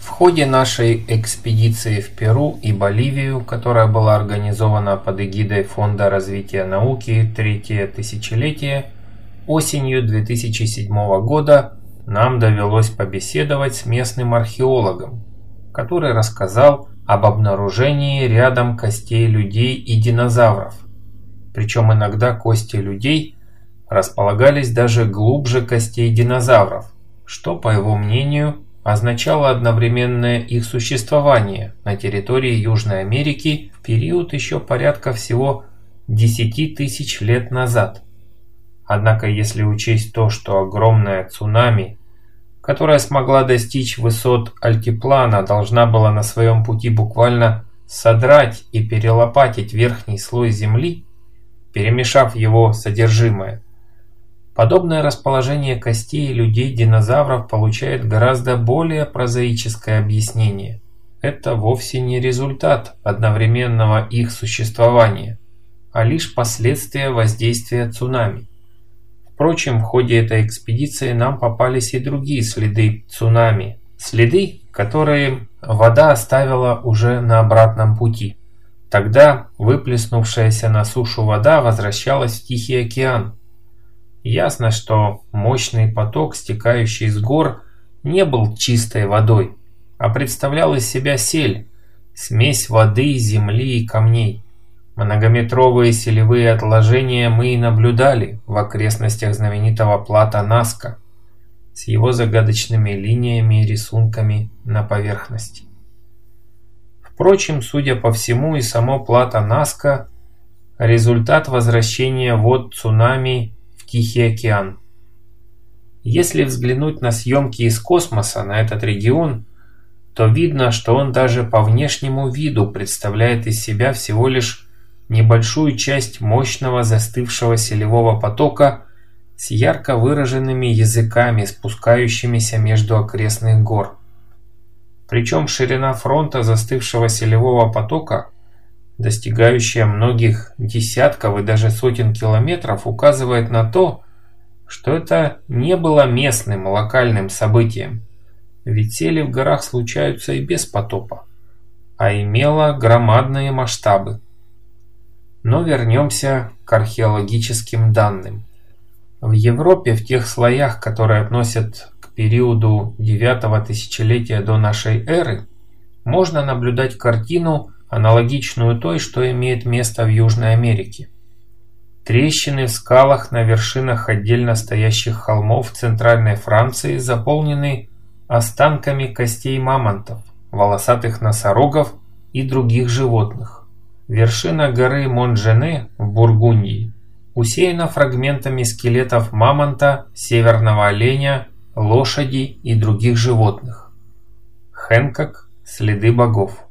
В ходе нашей экспедиции в Перу и Боливию, которая была организована под эгидой Фонда развития науки «Третье тысячелетие», осенью 2007 года нам довелось побеседовать с местным археологом, который рассказал об обнаружении рядом костей людей и динозавров. Причем иногда кости людей располагались даже глубже костей динозавров, что, по его мнению, означало одновременное их существование на территории Южной Америки в период еще порядка всего 10 тысяч лет назад. Однако если учесть то, что огромная цунами, которая смогла достичь высот альтиплана, должна была на своем пути буквально содрать и перелопатить верхний слой земли, перемешав его содержимое, Подобное расположение костей людей-динозавров получает гораздо более прозаическое объяснение. Это вовсе не результат одновременного их существования, а лишь последствия воздействия цунами. Впрочем, в ходе этой экспедиции нам попались и другие следы цунами. Следы, которые вода оставила уже на обратном пути. Тогда выплеснувшаяся на сушу вода возвращалась в Тихий океан, Ясно, что мощный поток, стекающий с гор, не был чистой водой, а представлял из себя сель, смесь воды, земли и камней. Многометровые селевые отложения мы и наблюдали в окрестностях знаменитого плата Наска с его загадочными линиями и рисунками на поверхности. Впрочем, судя по всему, и само плато Наска – результат возвращения вод цунами Тихий океан. Если взглянуть на съемки из космоса на этот регион, то видно, что он даже по внешнему виду представляет из себя всего лишь небольшую часть мощного застывшего селевого потока с ярко выраженными языками, спускающимися между окрестных гор. Причем ширина фронта застывшего селевого потока достигающая многих десятков и даже сотен километров, указывает на то, что это не было местным локальным событием. Ведь сели в горах случаются и без потопа, а имело громадные масштабы. Но вернемся к археологическим данным. В Европе в тех слоях, которые относят к периоду 9 тысячелетия до нашей эры, можно наблюдать картину аналогичную той, что имеет место в Южной Америке. Трещины в скалах на вершинах отдельно стоящих холмов Центральной Франции заполнены останками костей мамонтов, волосатых носорогов и других животных. Вершина горы Монжене в Бургундии усеяна фрагментами скелетов мамонта, северного оленя, лошади и других животных. Хэнкок – следы богов.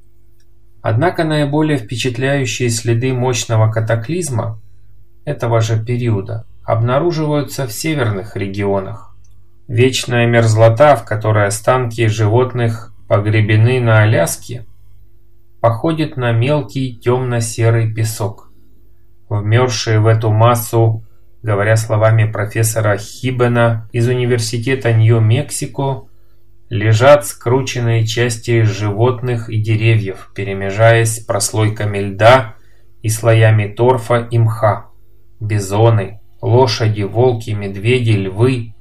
Однако наиболее впечатляющие следы мощного катаклизма этого же периода обнаруживаются в северных регионах. Вечная мерзлота, в которой останки животных погребены на Аляске, походит на мелкий темно-серый песок. Вмерзшие в эту массу, говоря словами профессора Хибена из Университета Нью-Мексико, лежат скрученные части животных и деревьев, перемежаясь прослойками льда и слоями торфа и мха. Бизоны, лошади, волки, медведи, львы.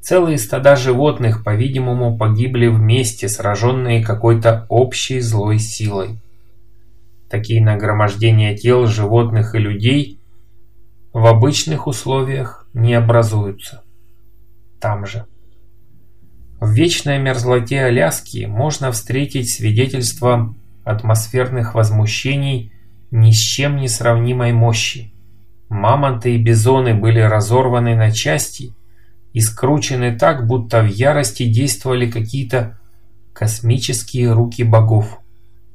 Целые стада животных, по-видимому, погибли вместе, сраженные какой-то общей злой силой. Такие нагромождения тел животных и людей в обычных условиях не образуются. Там же. В вечной мерзлоте Аляски можно встретить свидетельство атмосферных возмущений ни с чем не сравнимой мощи. Мамонты и бизоны были разорваны на части и скручены так, будто в ярости действовали какие-то космические руки богов.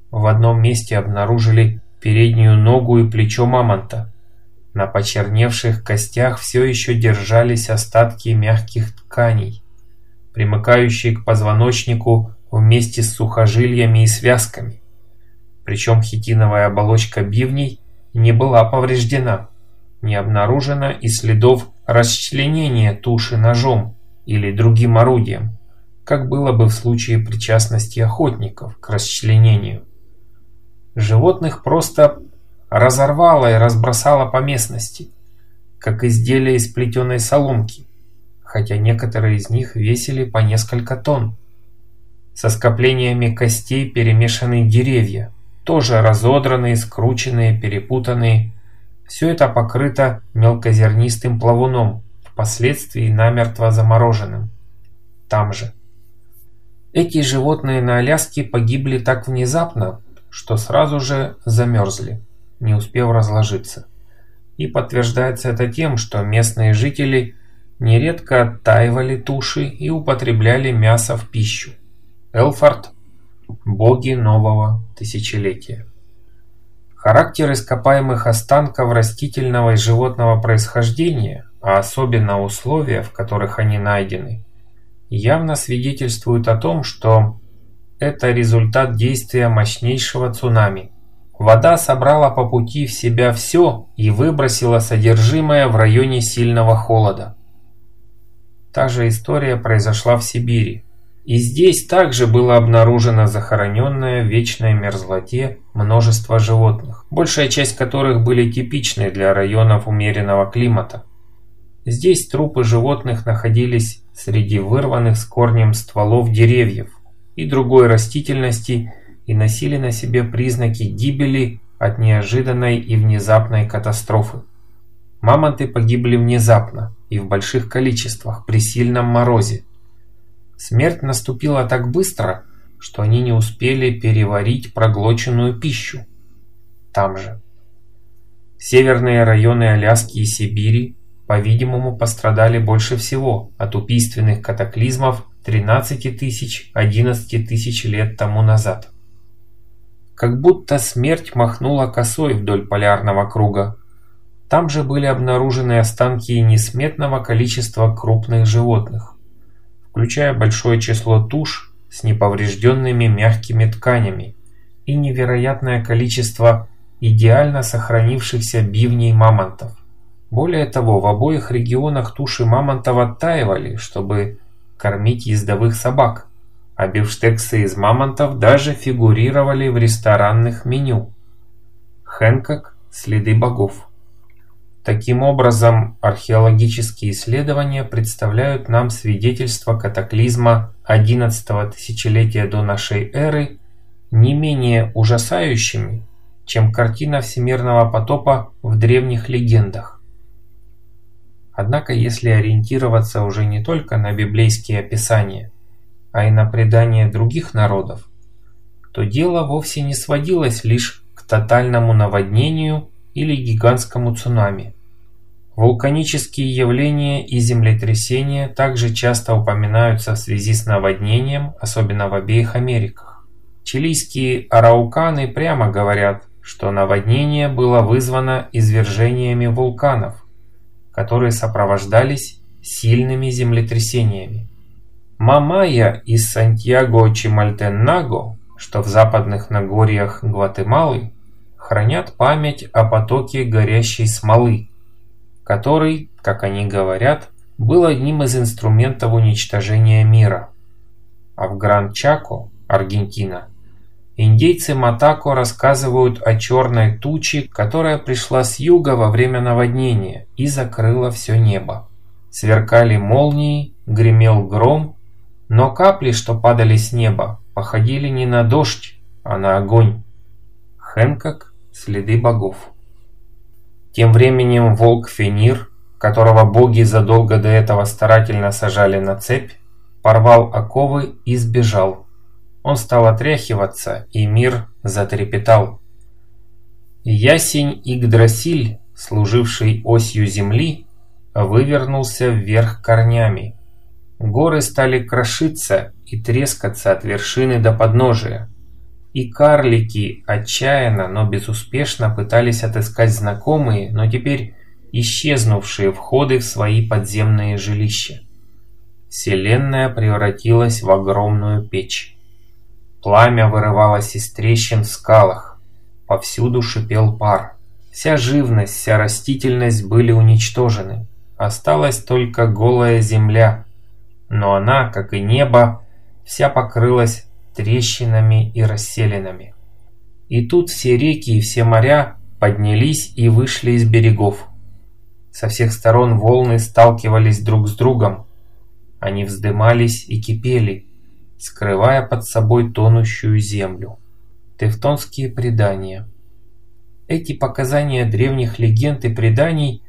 В одном месте обнаружили переднюю ногу и плечо мамонта. На почерневших костях все еще держались остатки мягких тканей примыкающие к позвоночнику вместе с сухожильями и связками. Причем хитиновая оболочка бивней не была повреждена. Не обнаружено и следов расчленения туши ножом или другим орудием. как было бы в случае причастности охотников к расчленению. Животных просто разорвало и разбросало по местности, как изделия из плетеной соломки, хотя некоторые из них весили по несколько тонн. Со скоплениями костей перемешанные деревья, тоже разодранные, скрученные, перепутанные. Все это покрыто мелкозернистым плавуном, впоследствии намертво замороженным. Там же. Эти животные на Аляске погибли так внезапно, что сразу же замерзли, не успев разложиться. И подтверждается это тем, что местные жители нередко оттаивали туши и употребляли мясо в пищу. Элфорд – боги нового тысячелетия. Характер ископаемых останков растительного и животного происхождения, а особенно условия, в которых они найдены, явно свидетельствуют о том, что это результат действия мощнейшего цунами. Вода собрала по пути в себя все и выбросила содержимое в районе сильного холода. Та же история произошла в Сибири. И здесь также было обнаружено захороненное в вечной мерзлоте множество животных, большая часть которых были типичны для районов умеренного климата. Здесь трупы животных находились среди вырванных с корнем стволов деревьев и другой растительности и носили на себе признаки гибели от неожиданной и внезапной катастрофы. Мамонты погибли внезапно и в больших количествах при сильном морозе. Смерть наступила так быстро, что они не успели переварить проглоченную пищу. Там же. Северные районы Аляски и Сибири по-видимому, пострадали больше всего от убийственных катаклизмов 13 тысяч, 11 тысяч лет тому назад. Как будто смерть махнула косой вдоль полярного круга. Там же были обнаружены останки несметного количества крупных животных, включая большое число туш с неповрежденными мягкими тканями и невероятное количество идеально сохранившихся бивней мамонтов. Более того, в обоих регионах туши мамонтов оттаивали, чтобы кормить ездовых собак, а бифштексы из мамонтов даже фигурировали в ресторанных меню. Хэнкок – следы богов. Таким образом, археологические исследования представляют нам свидетельство катаклизма 11 тысячелетия до нашей эры не менее ужасающими, чем картина всемирного потопа в древних легендах. Однако если ориентироваться уже не только на библейские описания, а и на предания других народов, то дело вовсе не сводилось лишь к тотальному наводнению или гигантскому цунами. Вулканические явления и землетрясения также часто упоминаются в связи с наводнением, особенно в обеих Америках. Чилийские арауканы прямо говорят, что наводнение было вызвано извержениями вулканов, которые сопровождались сильными землетрясениями. Мамая из Сантьяго-Чимальтеннаго, что в западных Нагорьях Гватемалы, хранят память о потоке горящей смолы, который, как они говорят, был одним из инструментов уничтожения мира. А в Гран-Чако, Аргентина, Индейцы Матако рассказывают о черной туче, которая пришла с юга во время наводнения и закрыла все небо. Сверкали молнии, гремел гром, но капли, что падали с неба, походили не на дождь, а на огонь. Хэнкок – следы богов. Тем временем волк Фенир, которого боги задолго до этого старательно сажали на цепь, порвал оковы и сбежал. Он стал отряхиваться, и мир затрепетал. Ясень Игдрасиль, служивший осью земли, вывернулся вверх корнями. Горы стали крошиться и трескаться от вершины до подножия. И карлики отчаянно, но безуспешно пытались отыскать знакомые, но теперь исчезнувшие входы в свои подземные жилища. Вселенная превратилась в огромную печь. Пламя вырывалось из трещин в скалах. Повсюду шипел пар. Вся живность, вся растительность были уничтожены. Осталась только голая земля. Но она, как и небо, вся покрылась трещинами и расселинами. И тут все реки и все моря поднялись и вышли из берегов. Со всех сторон волны сталкивались друг с другом. Они вздымались и кипели, скрывая под собой тонущую землю. Тевтонские предания. Эти показания древних легенд и преданий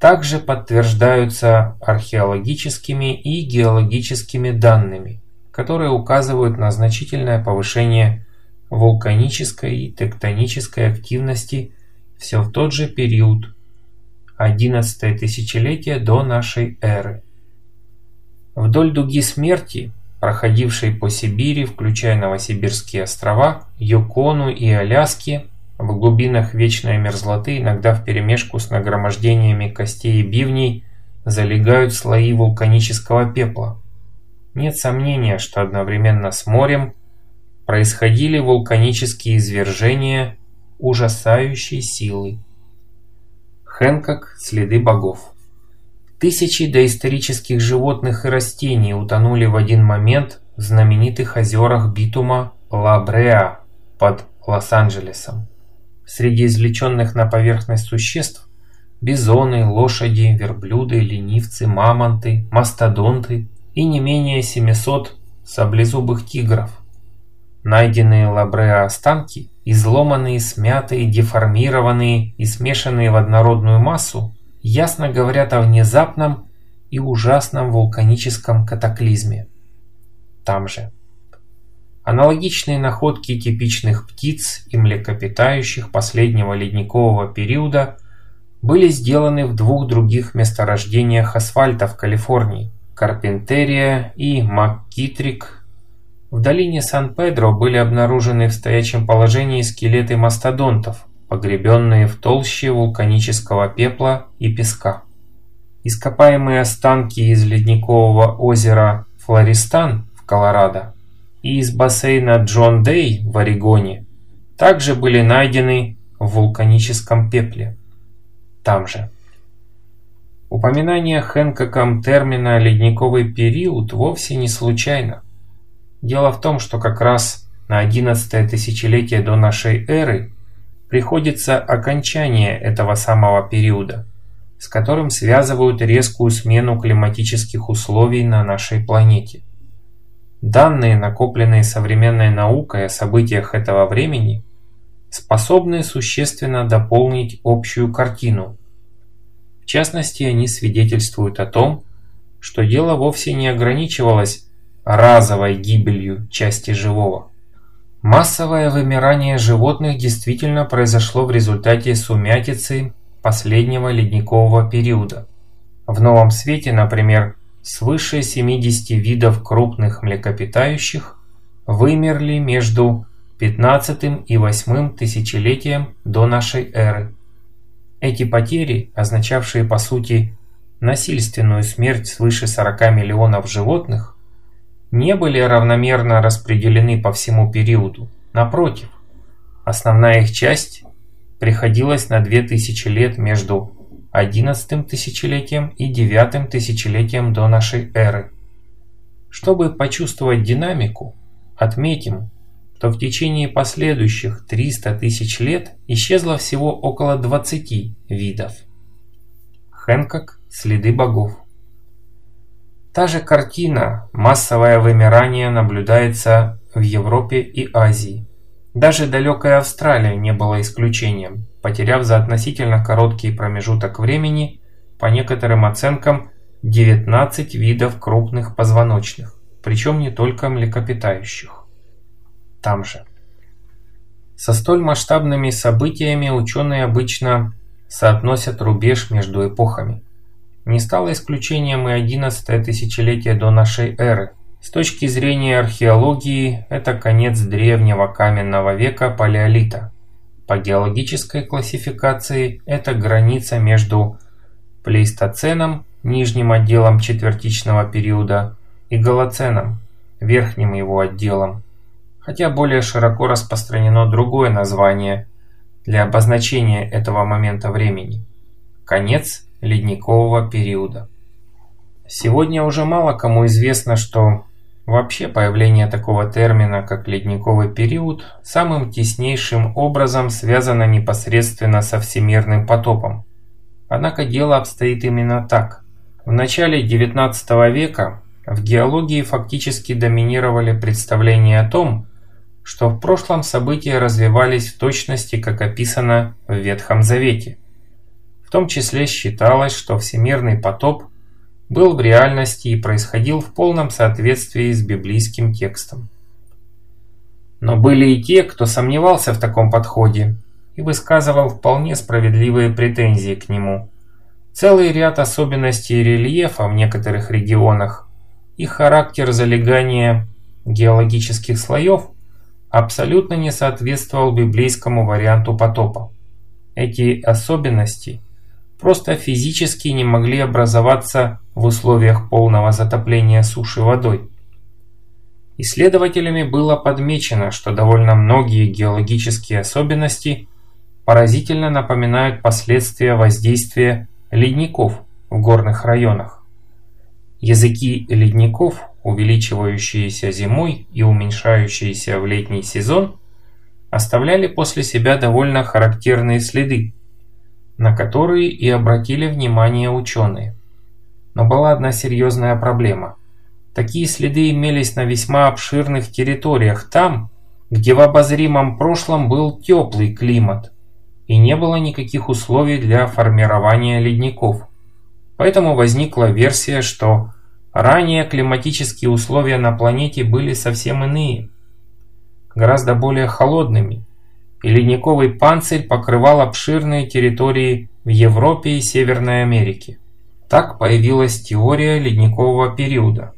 также подтверждаются археологическими и геологическими данными, которые указывают на значительное повышение вулканической и тектонической активности все в тот же период, 11 тысячелетие до нашей эры. Вдоль дуги смерти, проходившей по Сибири, включая Новосибирские острова, Юкону и Аляски, в глубинах вечной мерзлоты, иногда вперемешку с нагромождениями костей и бивней, залегают слои вулканического пепла. Нет сомнения, что одновременно с морем происходили вулканические извержения ужасающей силы. Хэнкок «Следы богов». Тысячи доисторических животных и растений утонули в один момент в знаменитых озерах битума Ла-Бреа под Лос-Анджелесом. Среди извлеченных на поверхность существ бизоны, лошади, верблюды, ленивцы, мамонты, мастодонты и не менее 700 саблезубых тигров. Найденные Лабреа останки, изломанные, смятые, деформированные и смешанные в однородную массу, ясно говорят о внезапном и ужасном вулканическом катаклизме. Там же. Аналогичные находки типичных птиц и млекопитающих последнего ледникового периода были сделаны в двух других месторождениях асфальта в Калифорнии – Карпентерия и МакКитрик. В долине Сан-Педро были обнаружены в стоячем положении скелеты мастодонтов, погребенные в толще вулканического пепла и песка. Ископаемые останки из ледникового озера Флористан в Колорадо и из бассейна Джон Дэй в Орегоне также были найдены в вулканическом пепле. Там же. Упоминание Хэнкоком термина «ледниковый период» вовсе не случайно. Дело в том, что как раз на 11 тысячелетие до нашей эры приходится окончание этого самого периода, с которым связывают резкую смену климатических условий на нашей планете. Данные, накопленные современной наукой о событиях этого времени, способны существенно дополнить общую картину. В частности, они свидетельствуют о том, что дело вовсе не ограничивалось разовой гибелью части живого. Массовое вымирание животных действительно произошло в результате сумятицы последнего ледникового периода. В Новом Свете, например, свыше 70 видов крупных млекопитающих вымерли между 15 и 8 тысячелетием до нашей эры. Эти потери, означавшие по сути насильственную смерть свыше 40 миллионов животных, не были равномерно распределены по всему периоду. Напротив, основная их часть приходилась на 2000 лет между XI тысячелетием и IX тысячелетием до нашей эры. Чтобы почувствовать динамику, отметим, что в течение последующих 300 тысяч лет исчезло всего около 20 видов. Хэнкок «Следы богов». Та же картина «Массовое вымирание» наблюдается в Европе и Азии. Даже далекая Австралия не была исключением, потеряв за относительно короткий промежуток времени, по некоторым оценкам, 19 видов крупных позвоночных, причем не только млекопитающих. Там же. Со столь масштабными событиями ученые обычно соотносят рубеж между эпохами. Не стало исключением и 11 тысячелетие до нашей эры – с точки зрения археологии, это конец древнего каменного века палеолита. По геологической классификации это граница между плейстоценом, нижним отделом четвертичного периода, и голоценом, верхним его отделом. Хотя более широко распространено другое название для обозначения этого момента времени – конец ледникового периода. Сегодня уже мало кому известно, что Вообще появление такого термина, как ледниковый период, самым теснейшим образом связано непосредственно со всемирным потопом. Однако дело обстоит именно так. В начале XIX века в геологии фактически доминировали представления о том, что в прошлом события развивались в точности, как описано в Ветхом Завете. В том числе считалось, что всемирный потоп был в реальности и происходил в полном соответствии с библейским текстом. Но были и те, кто сомневался в таком подходе и высказывал вполне справедливые претензии к нему. Целый ряд особенностей рельефа в некоторых регионах и характер залегания геологических слоев абсолютно не соответствовал библейскому варианту потопа. Эти особенности просто физически не могли образоваться в условиях полного затопления суши водой. Исследователями было подмечено, что довольно многие геологические особенности поразительно напоминают последствия воздействия ледников в горных районах. Языки ледников, увеличивающиеся зимой и уменьшающиеся в летний сезон, оставляли после себя довольно характерные следы, на которые и обратили внимание ученые. Но была одна серьезная проблема. Такие следы имелись на весьма обширных территориях там, где в обозримом прошлом был теплый климат и не было никаких условий для формирования ледников. Поэтому возникла версия, что ранее климатические условия на планете были совсем иные, гораздо более холодными, и ледниковый панцирь покрывал обширные территории в Европе и Северной Америке. Так появилась теория ледникового периода,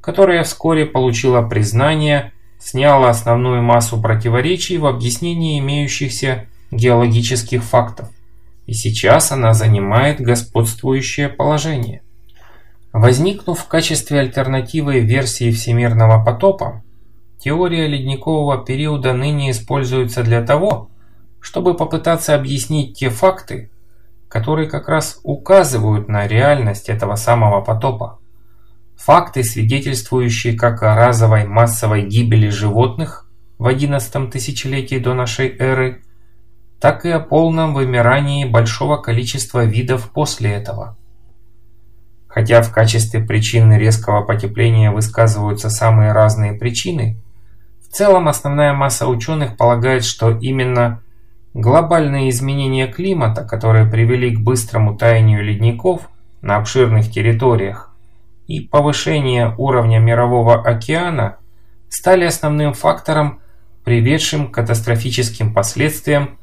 которая вскоре получила признание, сняла основную массу противоречий в объяснении имеющихся геологических фактов. И сейчас она занимает господствующее положение. Возникнув в качестве альтернативы версии всемирного потопа, теория ледникового периода ныне используется для того, чтобы попытаться объяснить те факты, которые как раз указывают на реальность этого самого потопа. Факты, свидетельствующие как о разовой массовой гибели животных в 11 тысячелетии до нашей эры, так и о полном вымирании большого количества видов после этого. Хотя в качестве причины резкого потепления высказываются самые разные причины, в целом основная масса ученых полагает, что именно Глобальные изменения климата, которые привели к быстрому таянию ледников на обширных территориях и повышение уровня мирового океана, стали основным фактором, приведшим к катастрофическим последствиям,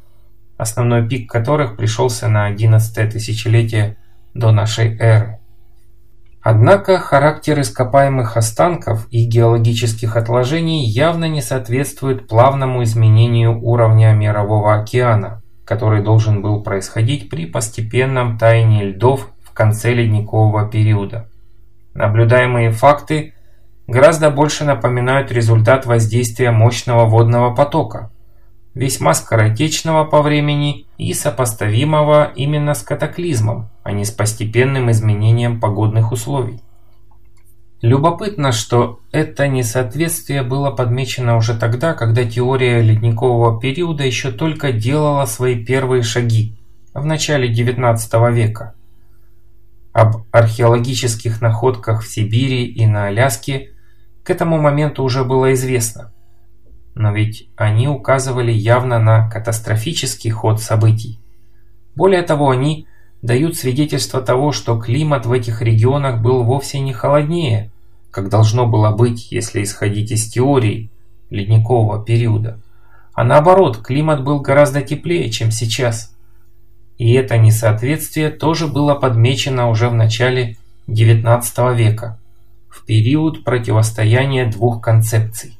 основной пик которых пришелся на 11 тысячелетие до нашей эры. Однако характер ископаемых останков и геологических отложений явно не соответствует плавному изменению уровня Мирового океана, который должен был происходить при постепенном таянии льдов в конце ледникового периода. Наблюдаемые факты гораздо больше напоминают результат воздействия мощного водного потока – весьма скоротечного по времени и сопоставимого именно с катаклизмом, а не с постепенным изменением погодных условий. Любопытно, что это несоответствие было подмечено уже тогда, когда теория ледникового периода еще только делала свои первые шаги, в начале XIX века. Об археологических находках в Сибири и на Аляске к этому моменту уже было известно – но ведь они указывали явно на катастрофический ход событий. Более того, они дают свидетельство того, что климат в этих регионах был вовсе не холоднее, как должно было быть, если исходить из теории ледникового периода, а наоборот, климат был гораздо теплее, чем сейчас. И это несоответствие тоже было подмечено уже в начале XIX века, в период противостояния двух концепций